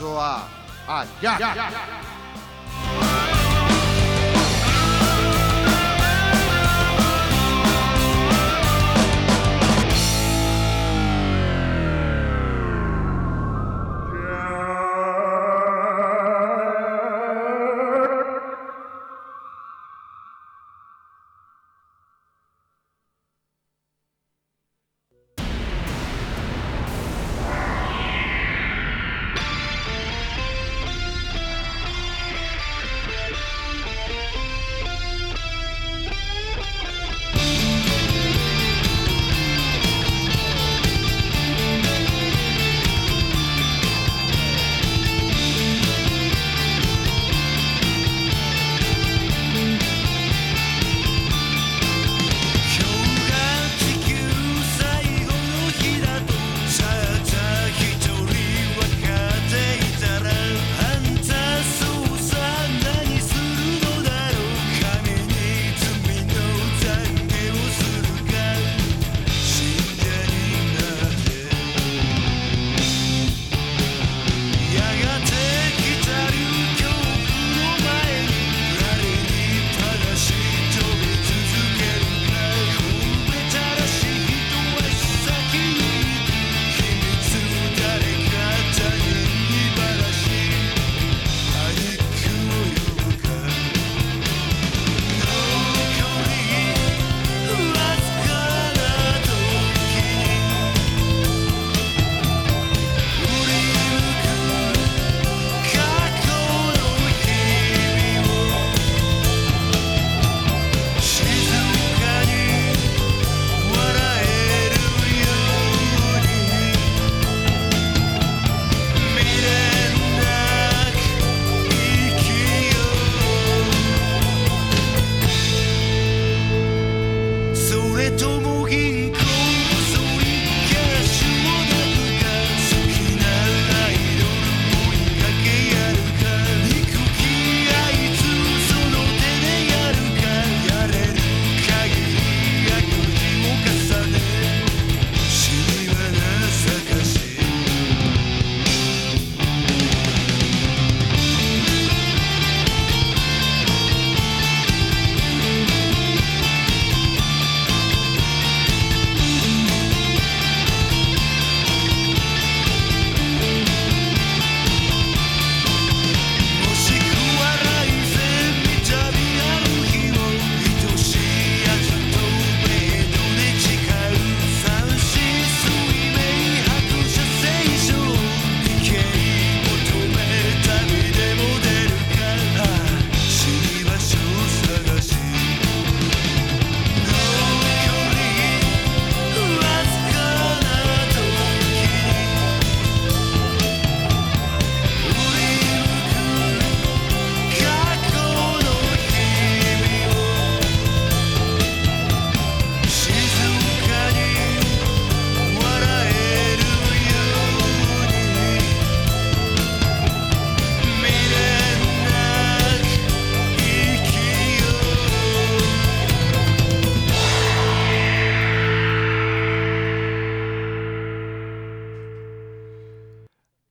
bidazoa aiak!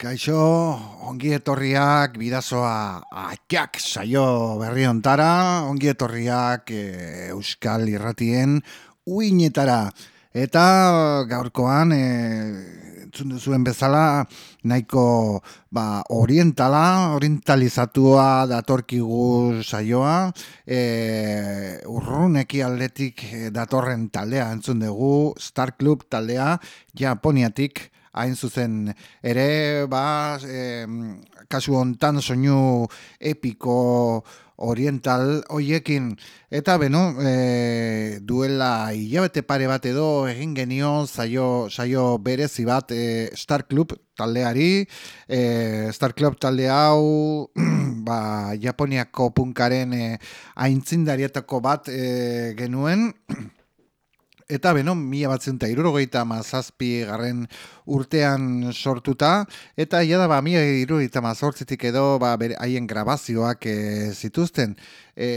Kaixo, ongi etorriak bidazoa atiak saio berri ontara, ongi etorriak e, Euskal Irratien uinetara. Eta gaurkoan, e, zuen bezala, nahiko ba, orientala, orientalizatua datorkigu saioa, e, urruneki aldetik datorren taldea entzun dugu, Star Club taldea, Japoniatik, hain zuzen ere ba e, kasu hontan soinu epiko oriental hoiekin. Eta beno e, duela hilabete pare bat edo egin genio saio, saio berezi bat e, Star Club taldeari. E, Star Club talde hau ba, Japoniako punkaren e, aintzindarietako bat e, genuen Eta beno, mila batzen eta irurogeita mazazpi garren urtean sortuta, eta ia da, ba, mila irurogeita mazortzitik edo, ba, haien grabazioak e, zituzten. E,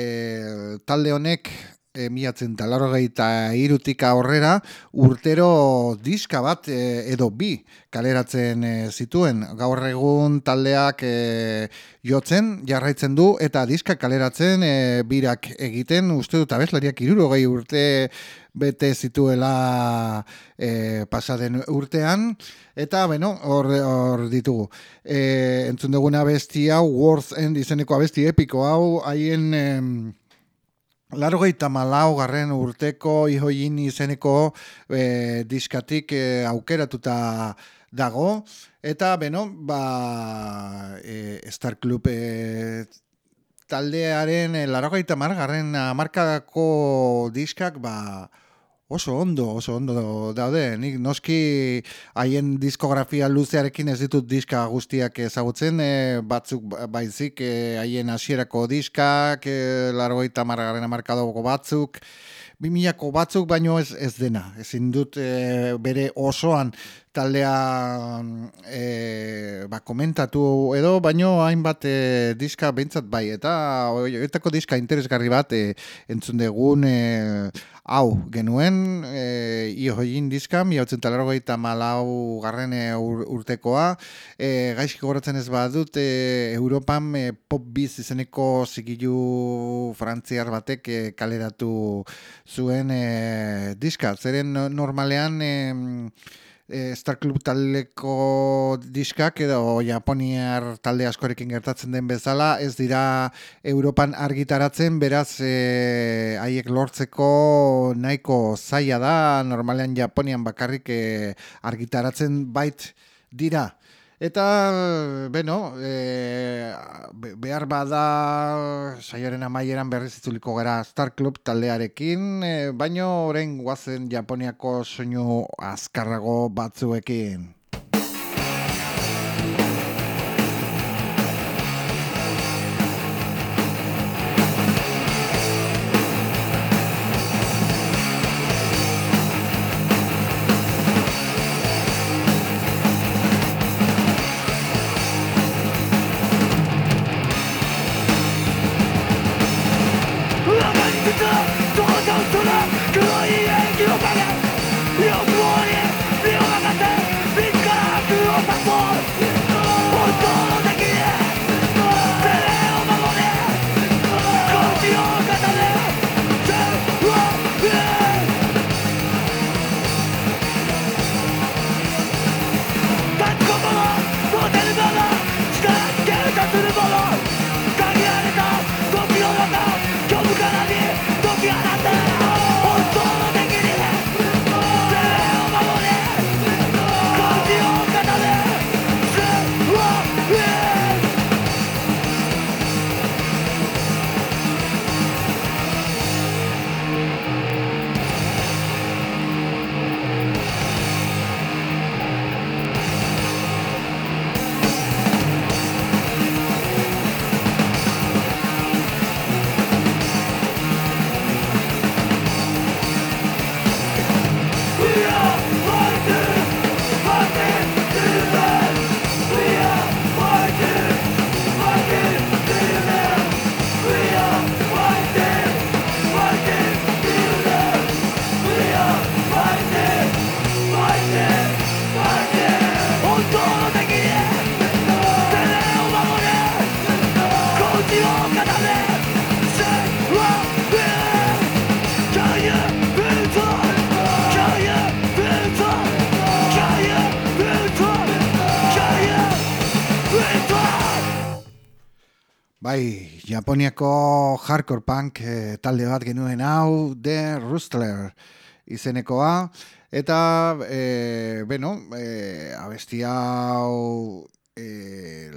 talde honek, e, miatzen talarrogeita irutika aurrera, urtero diska bat e, edo bi kaleratzen e, zituen. Gaur egun taldeak e, jotzen, jarraitzen du, eta diska kaleratzen e, birak egiten, uste dut abeslariak irurogei urte bete zituela e, pasaden urtean, eta, bueno, hor ditugu. E, entzun duguna abesti hau, Worth End izeneko abesti epiko hau, haien... Laro malau garren urteko ihoin izeneko e, diskatik e, aukeratuta dago. Eta, beno, ba, e, Star Club e, taldearen e, laro margarren markadako diskak, ba, oso ondo, oso ondo daude. Nik noski haien diskografia luzearekin ez ditut diska guztiak ezagutzen, e, batzuk ba, baizik e, haien hasierako diskak, e, largoita margarren amarkadoko batzuk, bimilako batzuk baino ez, ez dena. Ezin dut e, bere osoan taldea e, ba, komentatu edo, baino hainbat e, diska bentsat bai, eta oietako diska interesgarri bat e, entzun degun e, hau genuen e, ihoin diska, talarro eta malau garren e, urtekoa. E, gaizki goratzen ez badut e, Europan e, pop biz izeneko zigilu frantziar batek e, kaleratu zuen e, diska, zeren normalean e, e, Star Club taldeko diskak edo Japoniar talde askorekin gertatzen den bezala, ez dira Europan argitaratzen, beraz e, haiek lortzeko nahiko zaila da, normalean Japonian bakarrik e, argitaratzen bait dira. Eta, beno, e, behar bada saioaren amaieran berriz itzuliko gara Star Club taldearekin, e, baino orain guazen Japoniako soinu azkarrago batzuekin. 此刻，多少次了？Bai, Japoniako hardcore punk e, talde bat genuen hau, The Rustler izenekoa, eta, e, bueno, e, abestia hau e,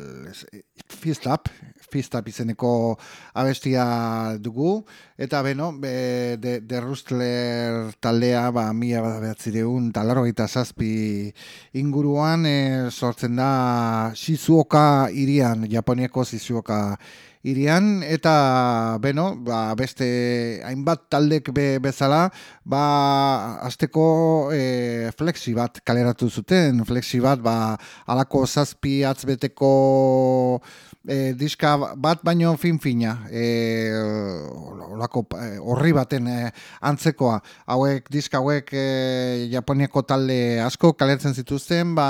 Fist Up, Fist Up izeneko abestia dugu, eta, beno, be, de, de Rustler taldea, ba, mila bat behatzireun, talarro zazpi inguruan, e, sortzen da Shizuoka irian, Japoniako Shizuoka irian eta beno, ba, beste hainbat taldek be, bezala, ba, azteko e, flexi bat kaleratu zuten, flexi bat, ba, alako zazpi atzbeteko e, diska bat baino fin fina. E, olako horri baten antzekoa hauek diska hauek Japoniako talde asko kaletzen zituzten ba,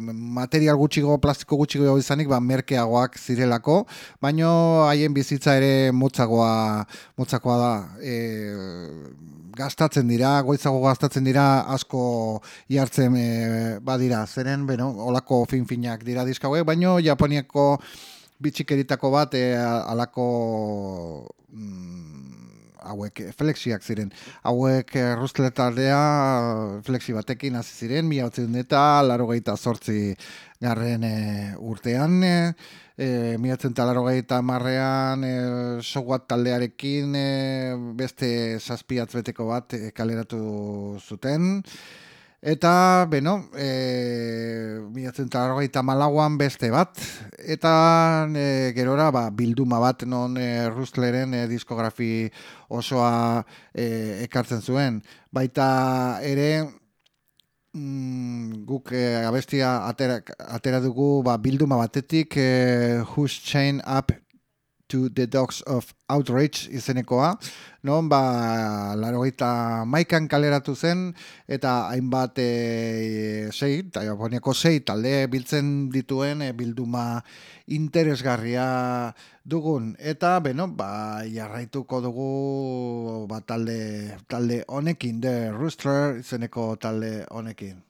material gutxigo plastiko gutxigo izanik ba, merkeagoak zirelako baino haien bizitza ere motzagoa motzakoa da e, gastatzen dira, goizago gastatzen dira asko jartzen e, badira, zeren, bueno, olako fin-finak dira dizkaue, baino Japoniako bitxikeritako bat e, alako mm, hauek flexiak ziren. Hauek e, rustletardea flexi batekin hasi ziren, mila eta laro gehieta sortzi garren e, urtean, e, e, miatzen talaro gaita marrean e, soguat taldearekin e, beste zazpiatz beteko bat e, kaleratu zuten. Eta, beno, e, miatzen talaro gaita malauan beste bat. Eta e, gerora ba, bilduma bat non e, Rustleren e, diskografi osoa e, ekartzen zuen. Baita ere, mm, guk eh, abestia atera, atera dugu ba, bilduma batetik eh, Who's Chain Up to the Dogs of Outrage izenekoa, non ba larogeita maikan kaleratu zen eta hainbat e, sei, japoniako sei talde biltzen dituen e, bilduma interesgarria dugun eta beno, ba jarraituko dugu ba, talde, talde honekin, The Rooster izeneko talde honekin.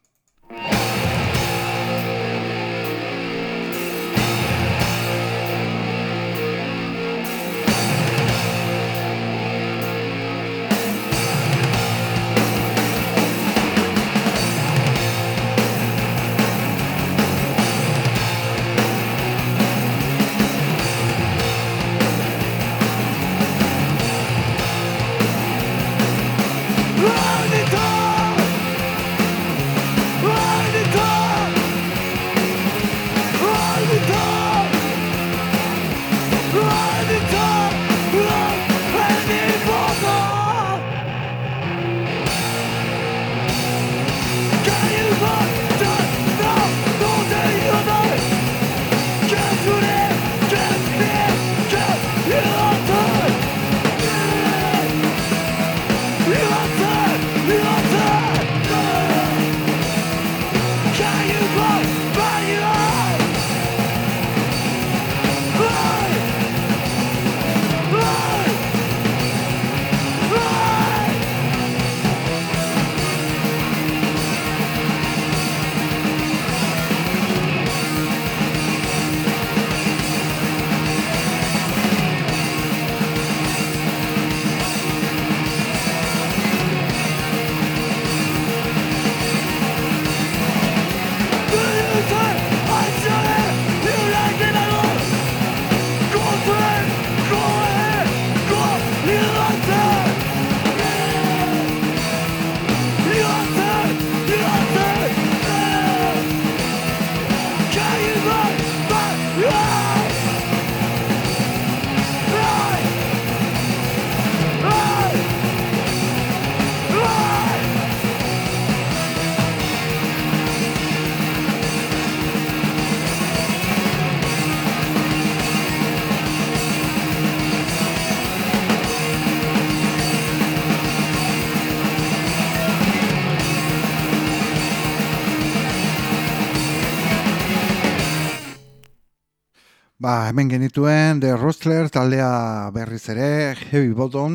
Hemen genituen The Rustler taldea berriz ere Heavy Bottom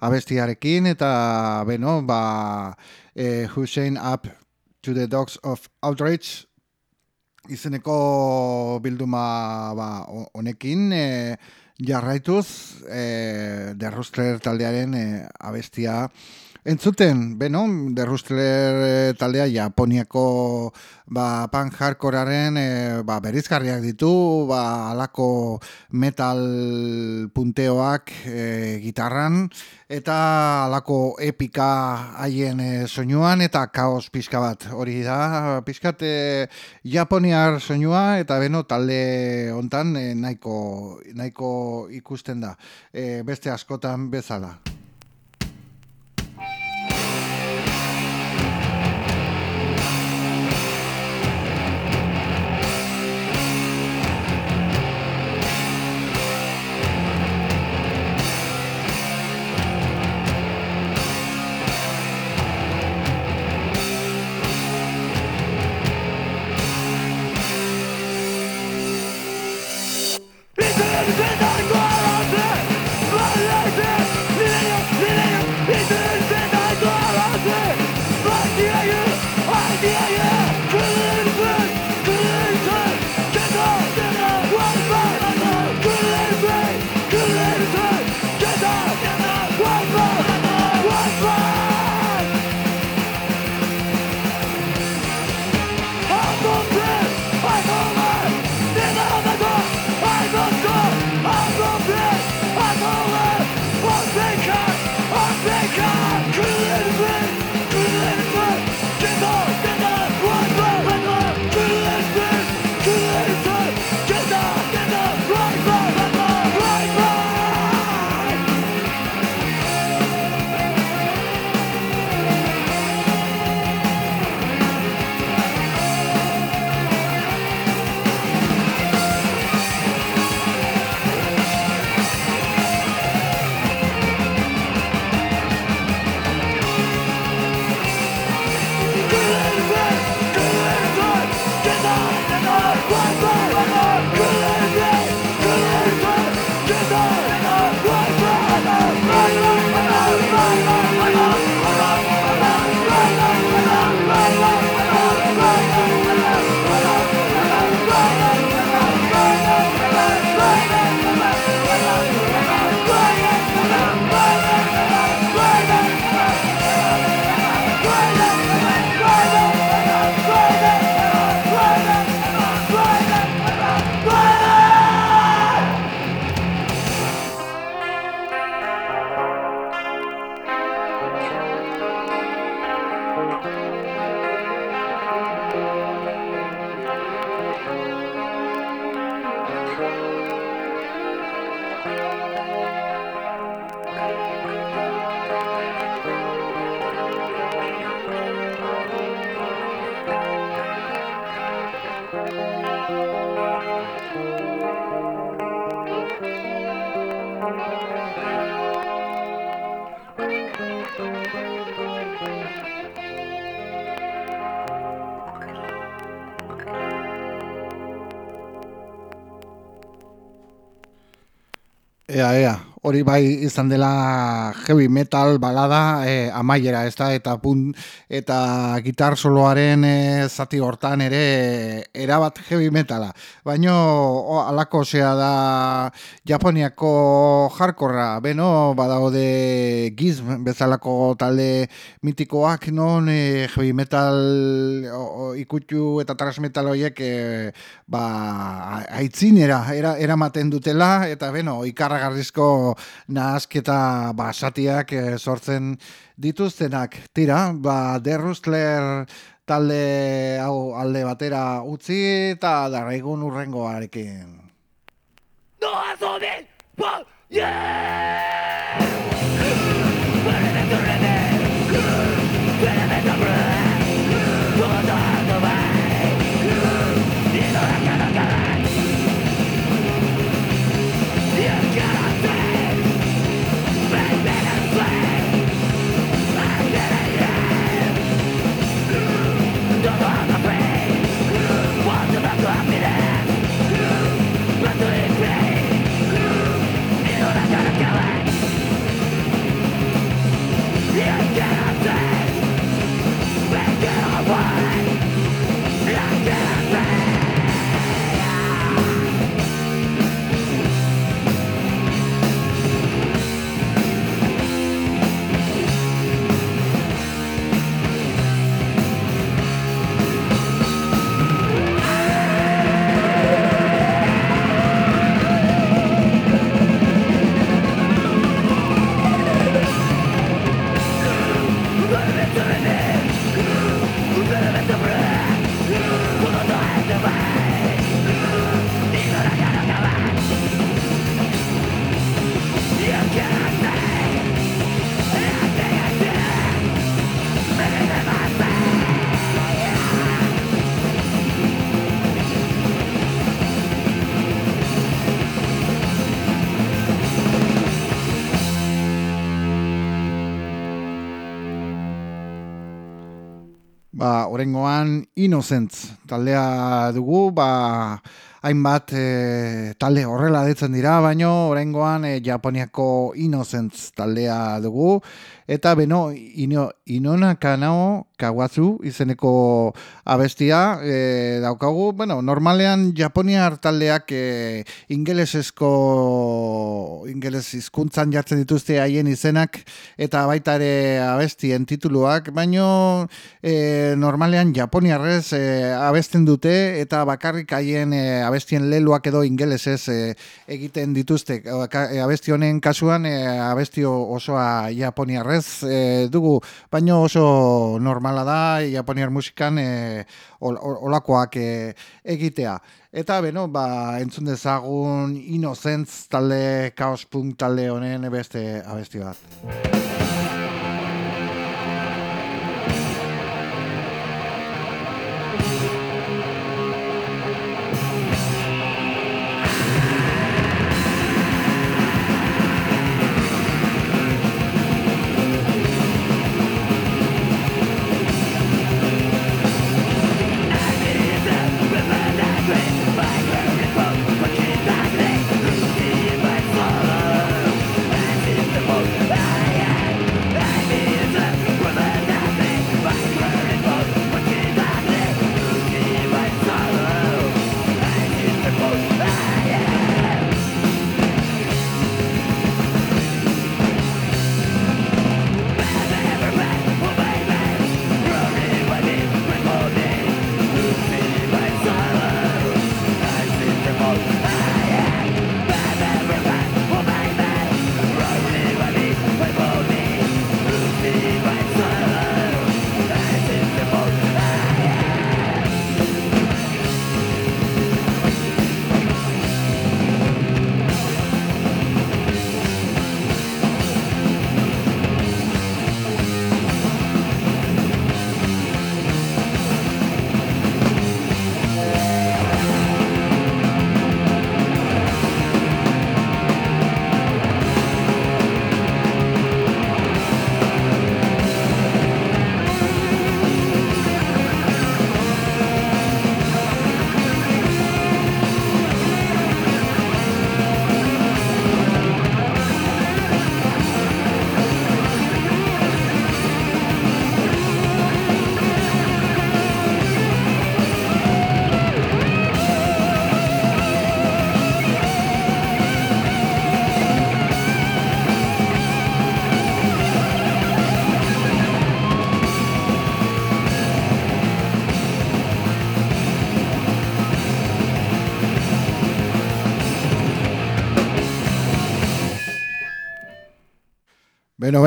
abestiarekin eta beno, ba e, Hussein Up to the Dogs of Outrage izeneko bilduma ba, honekin e, jarraituz e, The Rustler taldearen e, abestia Entzuten, beno, derrustler eh, taldea Japoniako ba, pan hardcorearen e, ba, berizgarriak ditu, ba, alako metal punteoak e, gitarran, eta alako epika haien e, soinuan, eta kaos pixka bat. Hori da, pixkat e, Japoniar soinua, eta beno, talde hontan e, nahiko, nahiko ikusten da. E, beste askotan bezala. Hori bai izan dela heavy metal balada e, amaiera, ez da, eta punt, eta gitar soloaren e, zati hortan ere erabat heavy metala. Baino, alako zea da Japoniako jarkorra, beno, badaude gizm bezalako talde mitikoak non e, heavy metal o, ikutu eta transmetal horiek e, ba, aitzinera era, eramaten dutela, eta beno, ikarragarrizko nahasketa basatiak e, sortzen dituztenak. Tira, ba, derruztler talde hau alde batera utzi eta darraigun urrengoarekin. No, azobe! Yeah! Orengoan Innocents taldea dugu, ba, hainbat e, talde horrela detzen dira, baino orengoan e, Japoniako Innocents taldea dugu, eta beno, ino, inona kanao kawazu izeneko abestia e, daukagu, bueno, normalean Japonia hartaldeak e, ingelesezko ingeles hizkuntzan jartzen dituzte haien izenak eta baita ere abestien tituluak, baino e, normalean Japoniarrez e, abesten dute eta bakarrik haien e, abestien leluak edo ingelesez e, egiten dituzte. Abesti honen kasuan e, abestio osoa Japoniarrez e, dugu, baino oso normal normala da japoniar musikan e, olakoak e, egitea. Eta beno, ba, entzun dezagun Innocence talde, Chaos Punk talde honen beste abesti bat.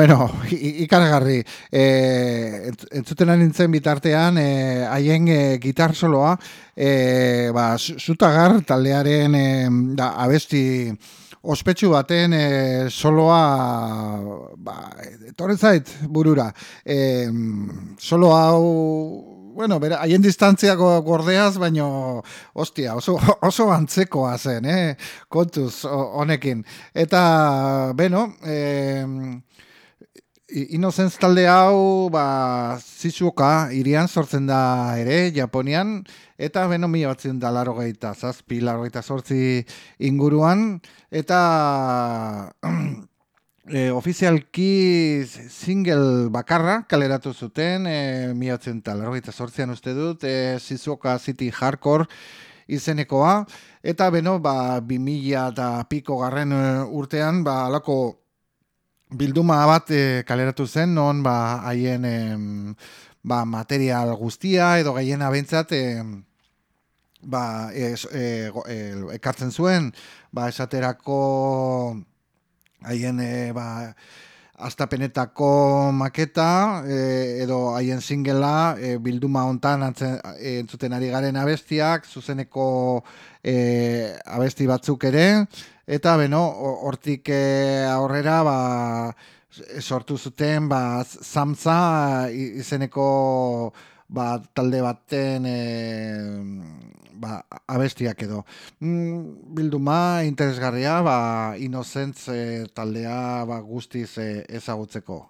Beno, ikargarri. E, entzuten nintzen bitartean, e, haien e, gitar soloa, e, ba, zutagar taldearen e, da, abesti ospetsu baten e, soloa, ba, etorren zait burura. E, solo hau bueno, bera, haien distantziako gordeaz, baino, ostia, oso, oso antzekoa zen, eh? kontuz honekin. Eta, beno, eh, Innocence talde hau, ba, zizuoka, irian sortzen da ere, Japonian, eta beno mi batzen da laro gaita, zazpi, laro gaita sortzi inguruan, eta e, ofizialki single bakarra kaleratu zuten, e, mi batzen da laro gaita sortzian uste dut, e, zizuoka City Hardcore izenekoa, eta beno, ba, bimila eta piko garren urtean, ba, alako bilduma bat e, kaleratu zen, non ba, haien ba, material guztia edo gaien abentzat e, ba, e, ekartzen zuen, ba, esaterako haien e, ba, astapenetako maketa edo haien singela e, bilduma hontan entzuten ari garen abestiak, zuzeneko e, abesti batzuk ere, eta beno, hortik e, aurrera, ba, sortu zuten, ba, zamza izeneko ba, talde baten e, ba, abestiak edo. Mm, bilduma, interesgarria, ba, inozentz e, taldea ba, guztiz e, ezagutzeko.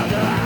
of the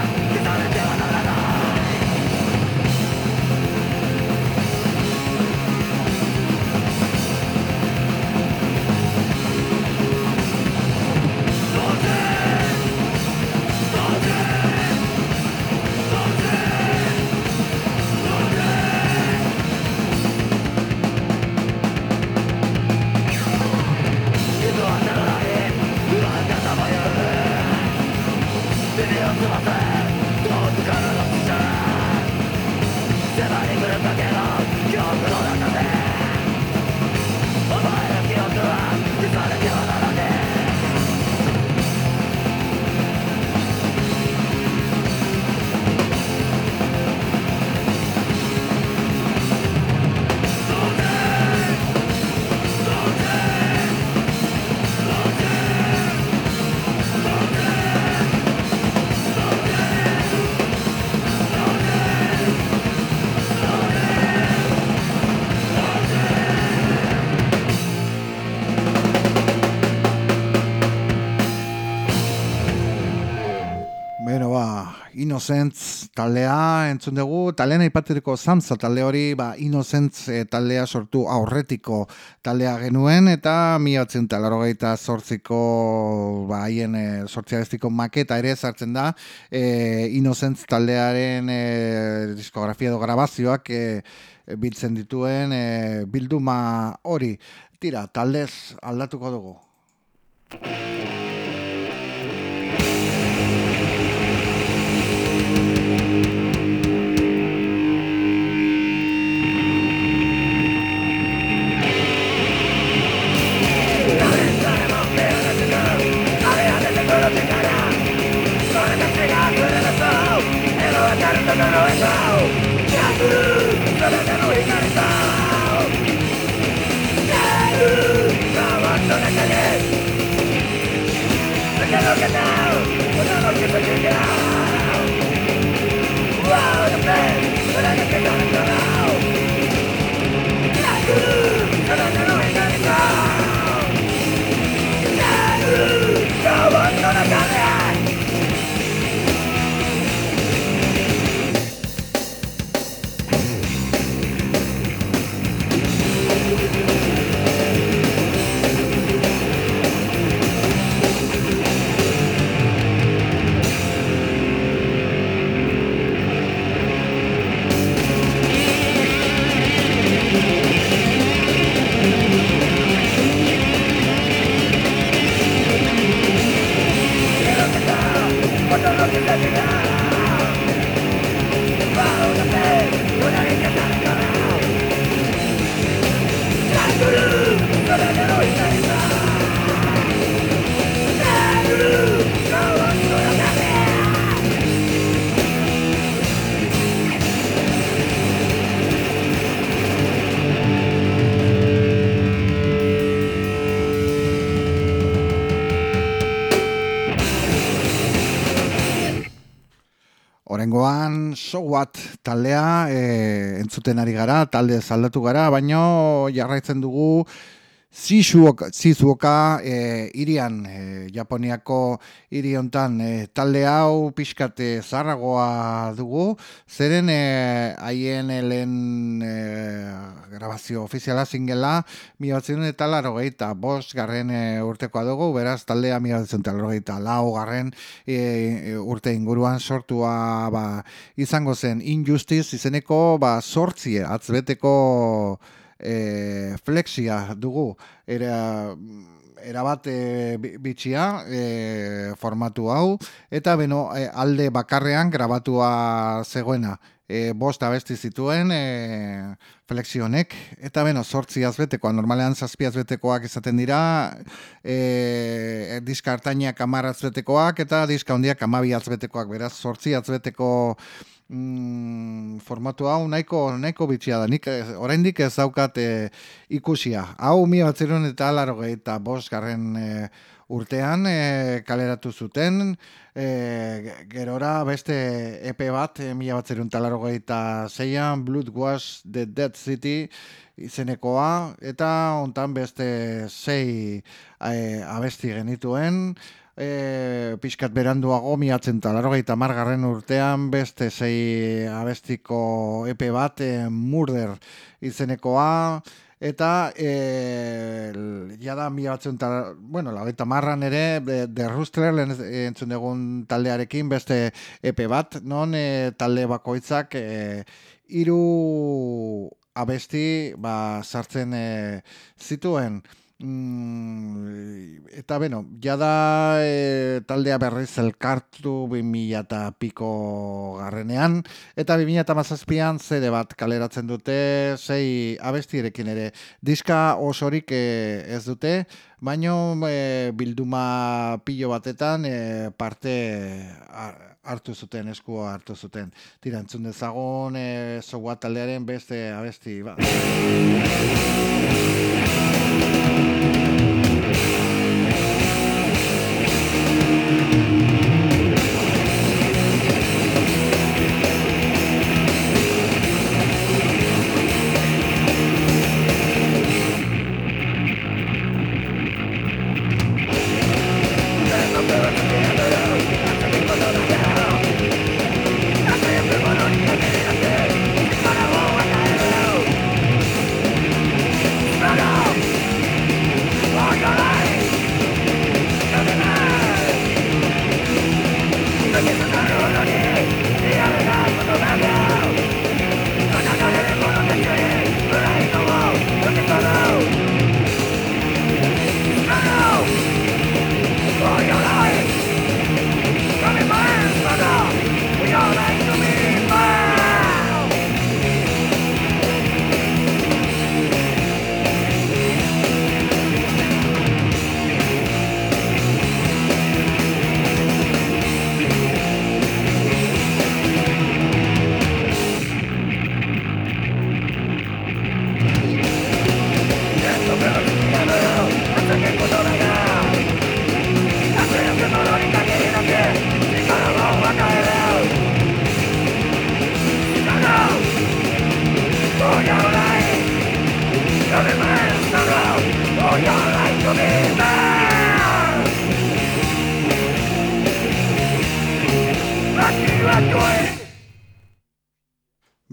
Innocence taldea entzun dugu, talean aipateriko zamza talde hori, ba, Innocence e, taldea sortu aurretiko taldea genuen, eta mi batzen talaro gaita sortziko, ba, haien e, maketa ere sartzen da, e, Innocence taldearen e, diskografia edo grabazioak e, biltzen dituen e, bilduma hori. Tira, taldez aldatuko dugu. So What taldea e, entzuten ari gara, talde zaldatu gara, baino jarraitzen dugu Zizuoka e, irian, e, Japoniako iri hontan e, talde hau pixkate zarragoa dugu, zeren e, haien helen e, grabazio ofiziala zingela, mi batzen eta laro gehieta, bos garren e, urtekoa dugu, beraz taldea mi batzen eta laro gehieta, lau garren e, urte inguruan sortua ba, izango zen. Injustiz izeneko ba, sortzie, atzbeteko e, flexia dugu. Era erabat e, bitxia e, formatu hau eta beno e, alde bakarrean grabatua zegoena. E, bost abesti zituen e, flexionek eta beno sortzi azbetekoa normalean zazpi azbetekoak izaten dira e, diska hartainak amar azbetekoak eta diska hondiak amabi azbetekoak. Beraz sortzi azbeteko mm, formatu hau nahiko nahiko bitxia da. Nik oraindik ez daukat eh, ikusia. Hau mi batzerun eta alaro eta bost garren eh, urtean kaleratu zuten. gerora beste EP bat, e, mila batzerun talaro eta zeian, Blood Was The Dead City izenekoa, eta ontan beste zei abesti genituen, e, pixkat beranduago miatzen talarrogeita margarren urtean beste zei abestiko epe bat e, murder izenekoa. Eta e, jada mi batzen bueno, la marran ere de, de Rustler entzun dugun taldearekin beste epe bat non e, talde bakoitzak e, iru abesti ba, sartzen e, zituen Mm, eta beno, jada e, taldea berriz elkartu 2000 eta piko garrenean, eta 2000 eta mazazpian zede bat kaleratzen dute, zei abestirekin ere, diska osorik e, ez dute, baino e, bilduma pilo batetan e, parte hartu zuten, eskua hartu zuten. Tira, entzun dezagon, e, taldearen beste abesti, ba.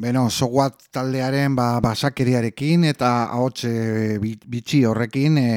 Beno, soguat taldearen ba, basakeriarekin eta ahots bitxi horrekin e,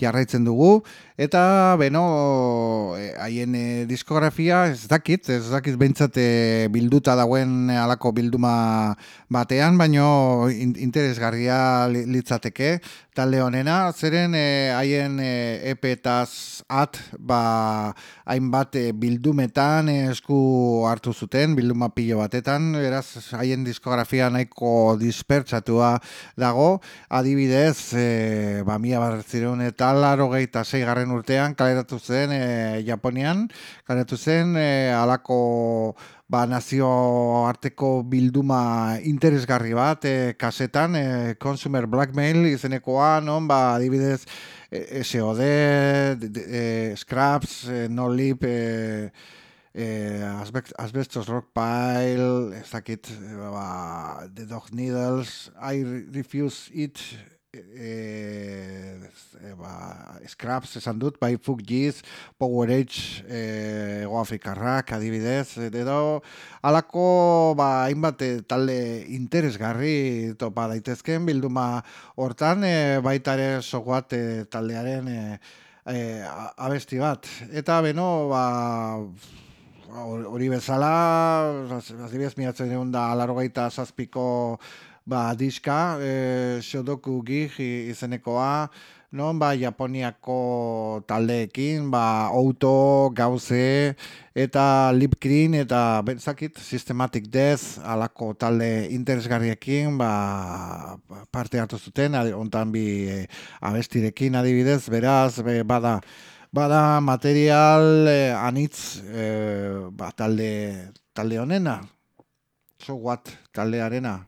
jarraitzen dugu. Eta, beno, eh, haien e, diskografia, ez dakit, ez dakit behintzate bilduta dagoen alako bilduma batean, baino interesgarria litzateke talde honena, zeren eh, haien e, epetaz at, ba, hainbat bildumetan esku hartu zuten, bilduma pilo batetan, beraz, haien diskografia nahiko dispertsatua dago, adibidez, e, ba, mia barretzireun eta laro gehieta zeigarren urtean kaleratu zen e, Japonian, kaleratu zen e, alako ba, nazio arteko bilduma interesgarri bat e, kasetan, e, Consumer Blackmail izenekoa, non, ba, adibidez e, SOD, e, Scraps, e, No Lip, e, eh, Asbestos Rock Pile, ez dakit, ba, The Dog Needles, I Refuse It, e, e, ba, Scraps esan dut, bai Fuk Giz, Power Age, e, Ego Afrikarrak, adibidez, edo alako, ba, hainbat talde interesgarri topa daitezken, bilduma hortan, e, baitare soguat e, taldearen e, e, abesti bat. Eta beno, ba, hori bezala, azibidez, miratzen egun da, gaita zazpiko ba, diska, e, Shodoku Gig izenekoa, non, ba, Japoniako taldeekin, ba, Auto, Gauze, eta Lipkrin, eta bentzakit, Systematic Death, alako talde interesgarriekin, ba, parte hartu zuten, ontan bi e, abestirekin adibidez, beraz, be, bada, bada material e, anitz e, ba, talde, talde honena, So what, taldearena.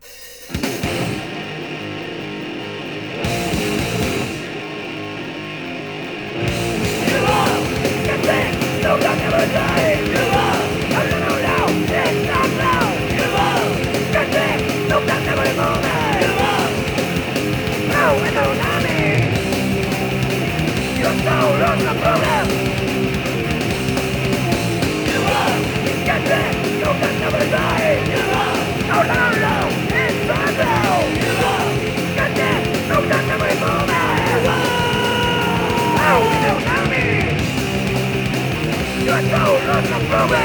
Your soul is a problem!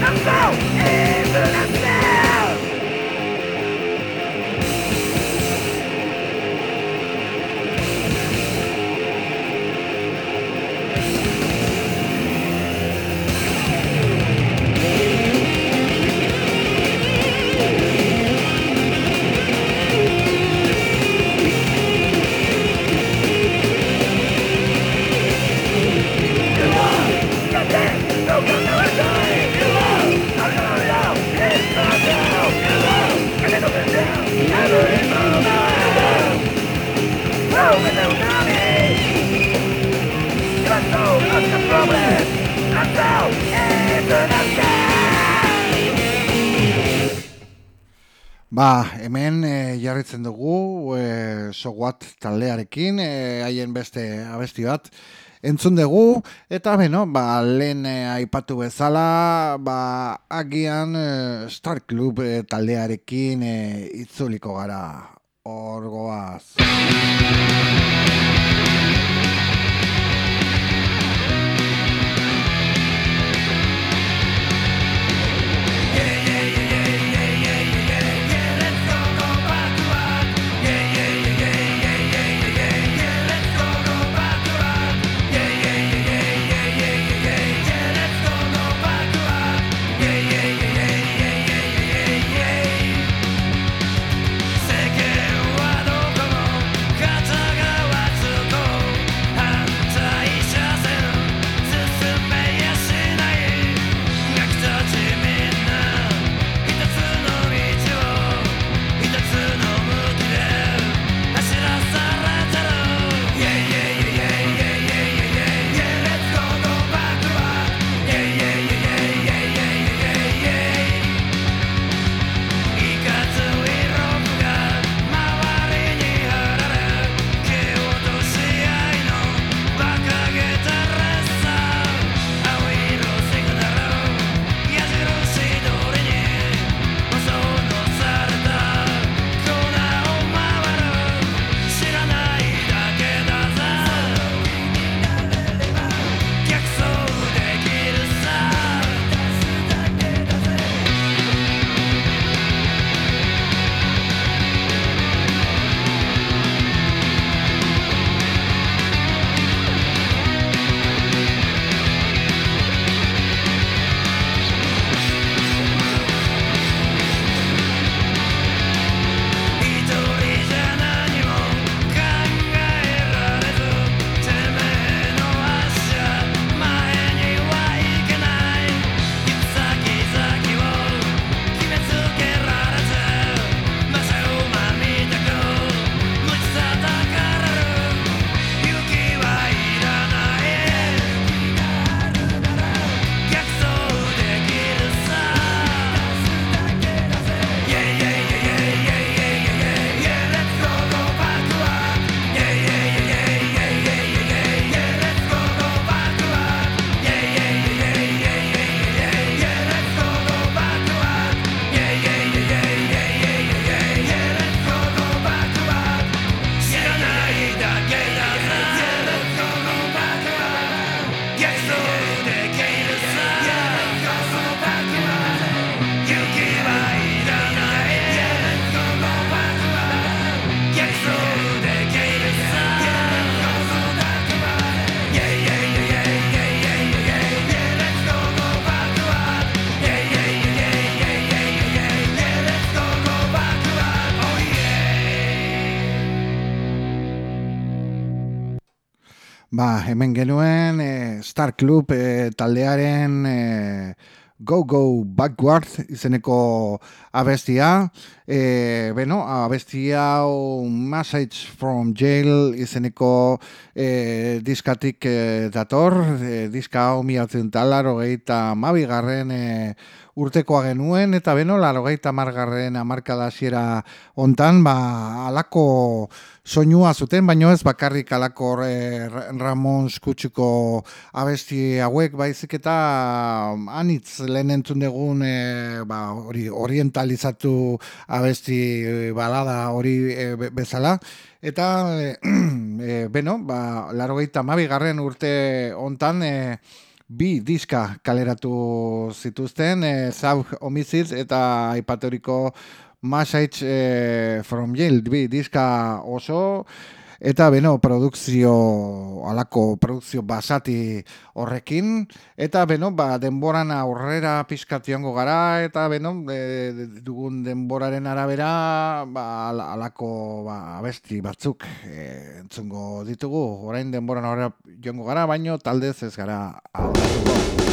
The soul is the sound! Ba, hemen e, jarritzen dugu e, soguat taldearekin, eh, haien beste abesti bat, entzun dugu eta beno, ba, lehen eh, aipatu bezala ba, agian e, Star Club e, taldearekin e, itzuliko gara orgoaz. Yeah, yeah, yeah. Ba, hemen genuen e, Star Club e, taldearen e, Go Go Backward izeneko abestia. E, beno, abestia o Message from Jail izeneko e, diskatik e, dator. E, diska hau miatzen talaro eta mabigarren e, urtekoa genuen, eta beno, laro margarren amarkada ziera ontan, ba, alako soinua zuten, baino ez bakarrik alako e, Ramon Skutsuko abesti hauek, baizik eta anitz lehen entzun dugun e, ba, ori, orientalizatu abesti e, balada hori e, bezala, eta e, beno, ba, laro mabigarren urte ontan, e, bi diska kaleratu zituzten, e, Zau Homicides eta Aipatoriko Message e, from Yale, bi diska oso, eta beno, produkzio, alako produkzio basati horrekin, eta beno, ba, denboran aurrera pizkationgo gara, eta beno, e, dugun denboraren arabera, ba, alako ba, abesti batzuk e, entzungo ditugu, orain denboran aurrera joango gara, baino taldez ez gara aldatuko.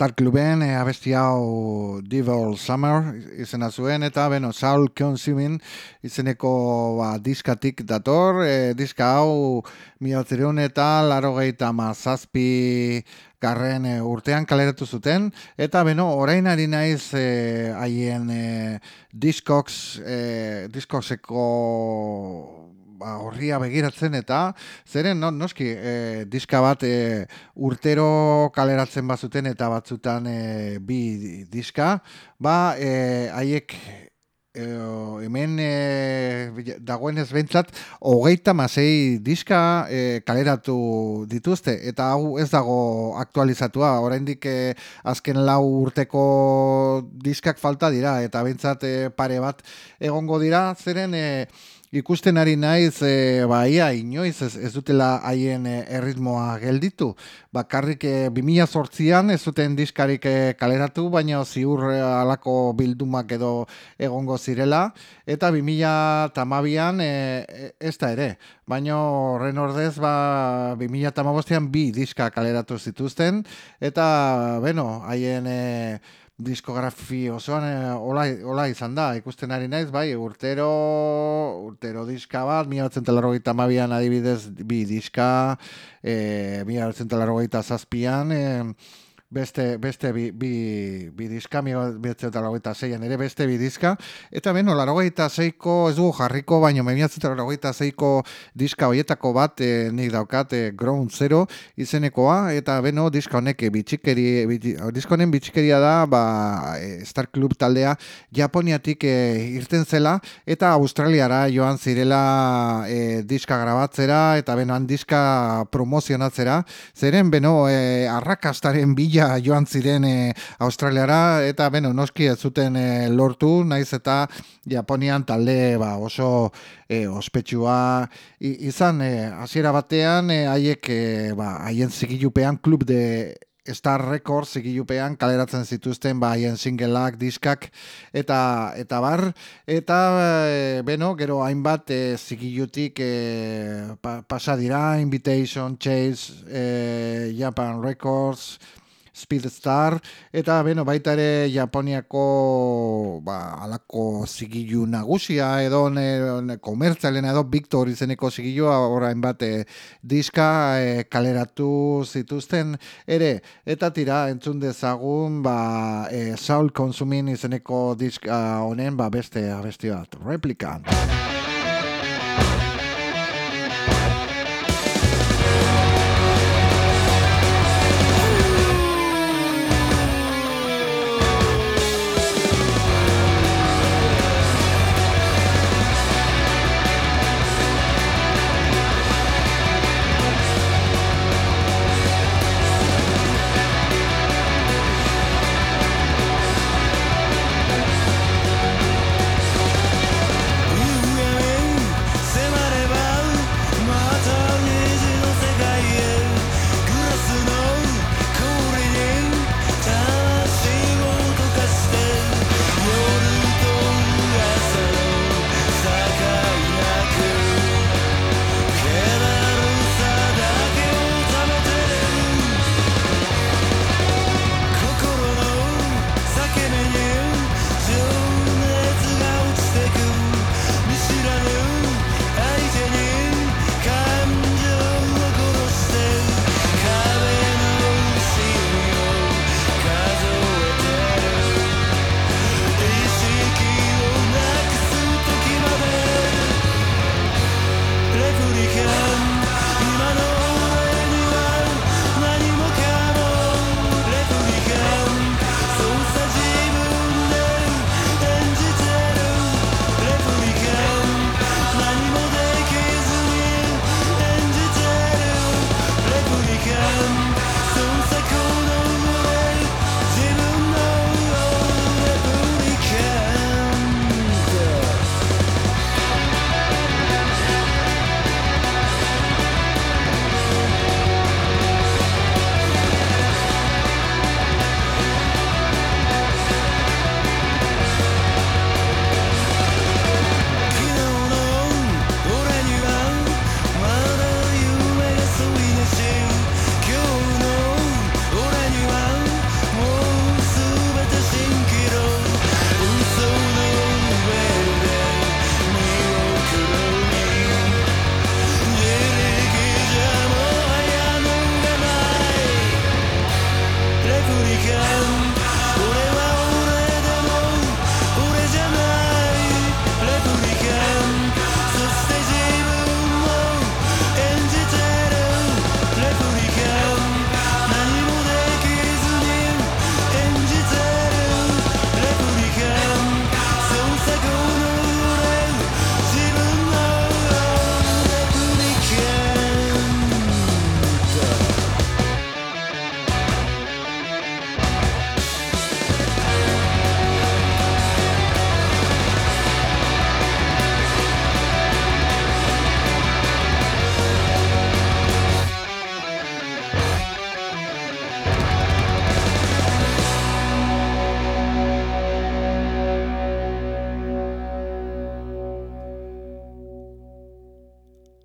Star Cluben e, abesti hau Devil Summer izena zuen eta beno Soul Consuming izeneko ba, diskatik dator. E, diska hau miotzereun eta laro gehieta mazazpi garren e, urtean kaleratu zuten. Eta beno orain ari naiz haien e, diskoks e, diskokseko ba, horria begiratzen eta zeren no, noski e, diska bat e, urtero kaleratzen bazuten eta batzutan e, bi diska ba e, haiek e, hemen e, dagoen ez bentsat hogeita masei diska e, kaleratu dituzte. Eta hau ez dago aktualizatua. Oraindik e, azken lau urteko diskak falta dira. Eta bentsat e, pare bat egongo dira. Zeren e, ikusten ari naiz e, ba ia inoiz ez, ez dutela haien e, erritmoa gelditu. Bakarrik e, 2008an ez zuten diskarik e, kaleratu baina ziur e, alako bildumak edo egongo zirela. Eta 2008an e, e, ez da ere. Baina horren ordez ba 2008an bi diska kaleratu zituzten. Eta beno haien e, diskografi osoan eh, ola, ola izan da, ikusten ari naiz, bai, urtero, urtero diska bat, mila batzen talarrogeita mabian adibidez bi diska, e, mila batzen talarrogeita zazpian, e, beste, beste bi, bi, bi diska, mi eta lagoita zeian ere beste bi diska, eta beno, lagoita zeiko, ez dugu jarriko, lagoita zeiko diska hoietako bat, e, nik daukat, e, Ground Zero izenekoa, eta beno, diska honek bitxikeri, diska honen bitxikeria da, ba, Star Club taldea, Japoniatik e, irten zela, eta Australiara joan zirela e, diska grabatzera, eta beno, han diska promozionatzera, zeren, beno, e, arrakastaren bila joan ziren e, Australiara eta beno, noski ez zuten e, lortu, naiz eta Japonian talde ba, oso e, ospetsua izan hasiera batean haiek ba, haien zigilupean klub de Star Records zigilupean kaleratzen zituzten ba haien singleak, diskak eta eta bar eta e, beno, gero hainbat e, zigilutik e, pasa dira Invitation, Chase, e, Japan Records, Speedstar. Eta beno baita ere Japoniako ba alako zigilu nagusia edo ne, komertzialena edo Victor izeneko zigilua orain bate diska e, kaleratu zituzten ere. Eta tira entzun dezagun ba e, Soul Consuming izeneko diska honen ba beste abesti bat Replicant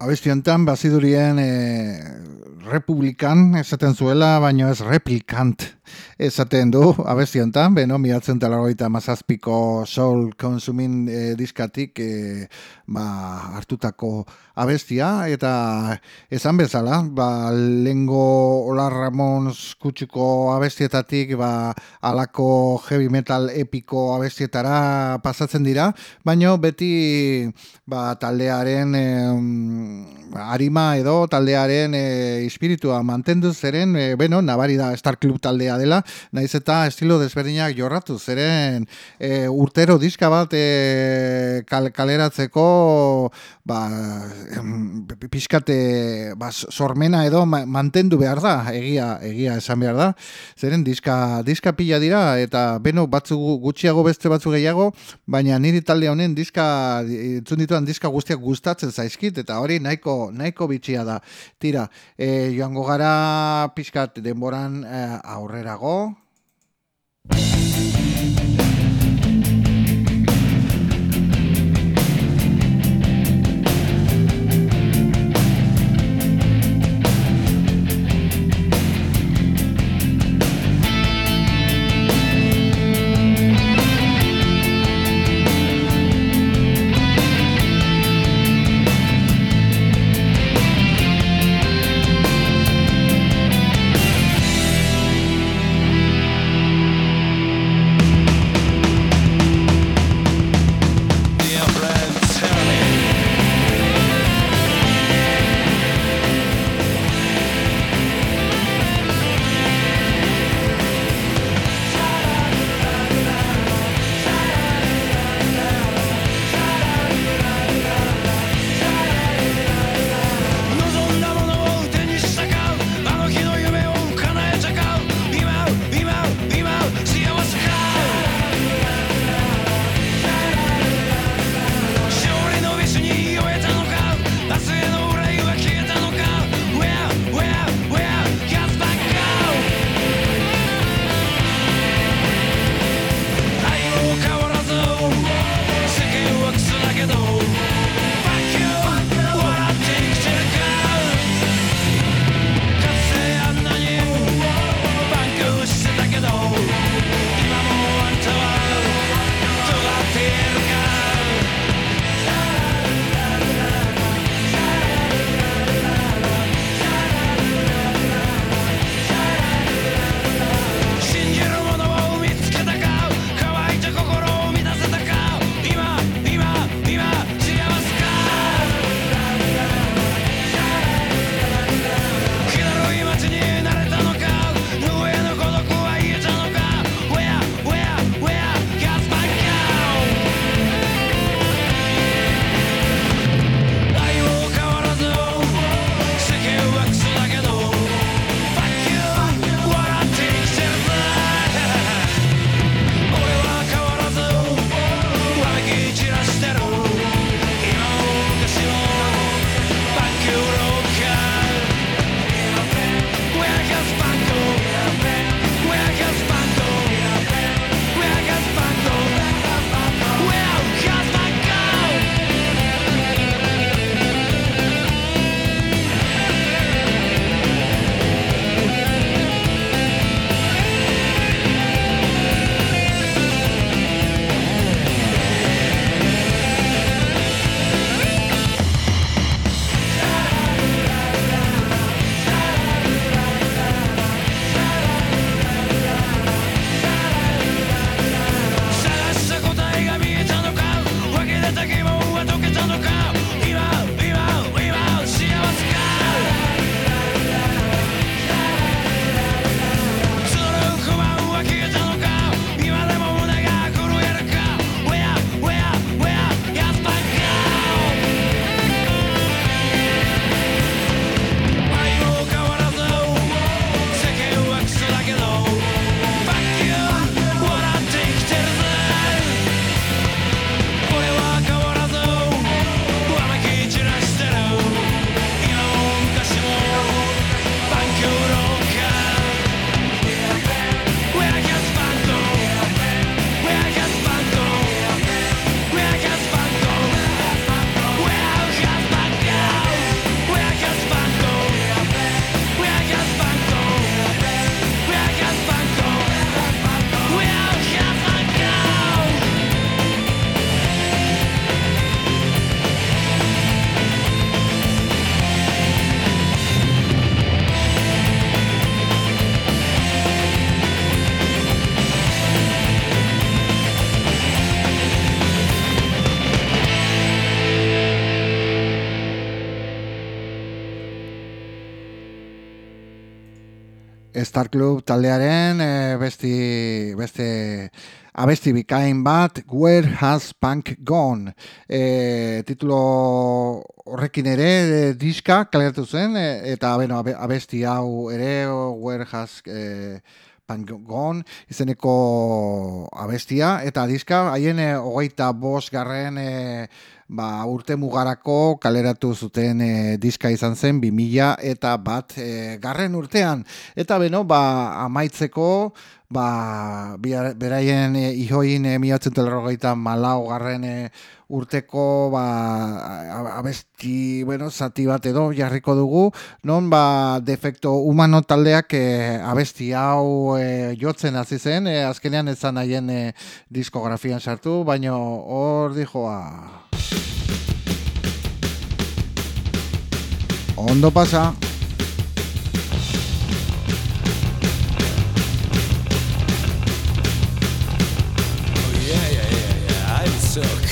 abestiontan bazidurien e, republikan esaten zuela, baino ez replikant esaten du abestiontan, beno, miatzen talarroita mazazpiko soul consuming e, diskatik e, ba, hartutako abestia, eta esan bezala, ba, lengo Ola Ramons kutsuko abestietatik, ba, alako heavy metal epiko abestietara pasatzen dira, baino beti ba, taldearen e, arima edo taldearen e, espiritua mantendu zeren, e, beno, nabari da Star Club taldea dela, naiz eta estilo desberdinak jorratu zeren e, urtero diska bat e, kaleratzeko ba, pixkate ba, sormena edo mantendu behar da, egia, egia esan behar da, zeren diska, diska pila dira eta beno batzu gutxiago beste batzu gehiago, baina niri talde honen diska, itzun dituan diska guztiak gustatzen zaizkit eta hori nahiko, nahiko bitxia da. Tira, e, joango gara pixkat denboran e, aurrerago, Star Club taldearen e, besti, beste abesti bikain bat Where Has Punk Gone? E, titulo horrekin ere e, diska kaleratu zen e, eta beno, abesti hau ere Where Has e, Punk Gone? Izeneko abestia eta diska haien e, hogeita bos garren e, ba, urte mugarako kaleratu zuten e, diska izan zen 2000 eta bat e, garren urtean. Eta beno, ba, amaitzeko, ba, beraien e, ihoin e, miatzen telerrogeita malau garren e, urteko ba, abesti, bueno, zati bat edo jarriko dugu, non ba, defekto humano taldeak e, abesti hau e, jotzen hasi zen, e, azkenean ez haien e, diskografian sartu, baino hor dijoa... Ondo pasa. silk